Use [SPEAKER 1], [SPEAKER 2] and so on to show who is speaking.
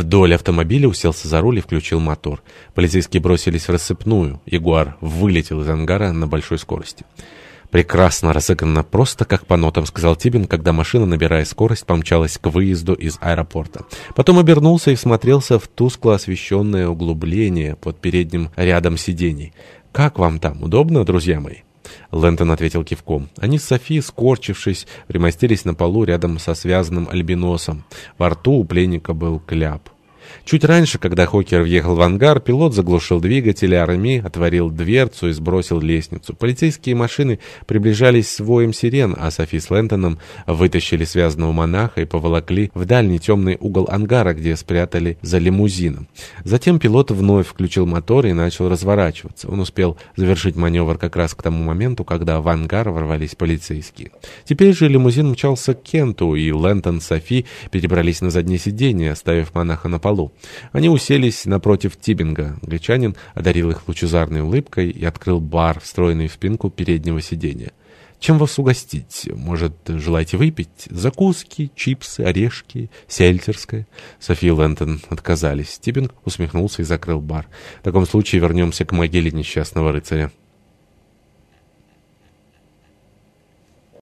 [SPEAKER 1] вдоль автомобиля, уселся за руль и включил мотор. Полицейские бросились в рассыпную. Ягуар вылетел из ангара на большой скорости. «Прекрасно разыграно, просто как по нотам», — сказал Тибин, когда машина, набирая скорость, помчалась к выезду из аэропорта. Потом обернулся и всмотрелся в тускло освещенное углубление под передним рядом сидений. «Как вам там? Удобно, друзья мои?» Лэнтон ответил кивком. Они с Софи, скорчившись, примостились на полу рядом со связанным альбиносом. Во рту у пленника был кляп. Чуть раньше, когда Хокер въехал в ангар, пилот заглушил двигатель, а Реми отворил дверцу и сбросил лестницу. Полицейские машины приближались с воем сирен, а Софи с Лэнтоном вытащили связанного монаха и поволокли в дальний темный угол ангара, где спрятали за лимузином. Затем пилот вновь включил мотор и начал разворачиваться. Он успел завершить маневр как раз к тому моменту, когда в ангар ворвались полицейские. Теперь же лимузин мчался к Кенту, и Лэнтон с Софи перебрались на заднее сиденье, оставив монаха на полу столу. Они уселись напротив Тибинга. Англичанин одарил их лучезарной улыбкой и открыл бар, встроенный в спинку переднего сиденья. «Чем вас угостить? Может, желаете выпить? Закуски, чипсы, орешки, сельтерское?» Софи и Лэнтон отказались. Тибинг усмехнулся и закрыл бар. «В таком случае вернемся к могиле несчастного рыцаря».